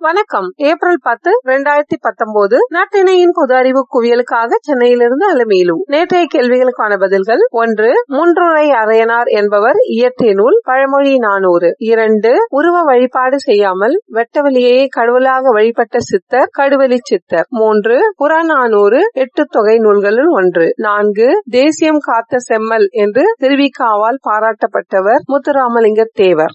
வணக்கம். ஏப்ரல் பத்து இரண்டாயிரத்தி பத்தொன்பது நாட்டினையின் பொது அறிவு குவியலுக்காக சென்னையிலிருந்து அலுமையிலு நேற்றைய கேள்விகளுக்கான பதில்கள் ஒன்று முன்றுரை அரையனார் என்பவர் இயற்றிய நூல் பழமொழி நானூறு. இரண்டு உருவ வழிபாடு செய்யாமல் வெட்டவெளியே கடவுளாக வழிபட்ட சித்தர் கடுவெளி சித்தர். மூன்று புறநானூறு எட்டு தொகை நூல்களுள் ஒன்று. நான்கு தேசியம் காத்த செம்மல் என்று திருவிக்காவால் பாராட்டப்பட்டவர் முத்துராமலிங்க தேவர்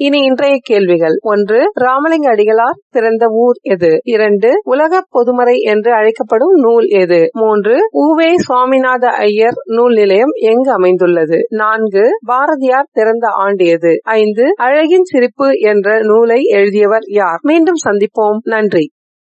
இனி இன்றைய கேள்விகள். ஒன்று ராமலிங்க அடிகளார் பிறந்த ஊர் எது? இரண்டு உலக பொதுமறை என்று அழைக்கப்படும் நூல் எது? மூன்று ஊவே சுவாமிநாத ஐயர் நூல் நிலையம் எங்கு அமைந்துள்ளது? நான்கு பாரதியார் பிறந்த ஆண்டு எது? ஐந்து அழகின் சிரிப்பு என்ற நூலை எழுதியவர் யார்? மீண்டும் சந்திப்போம். நன்றி.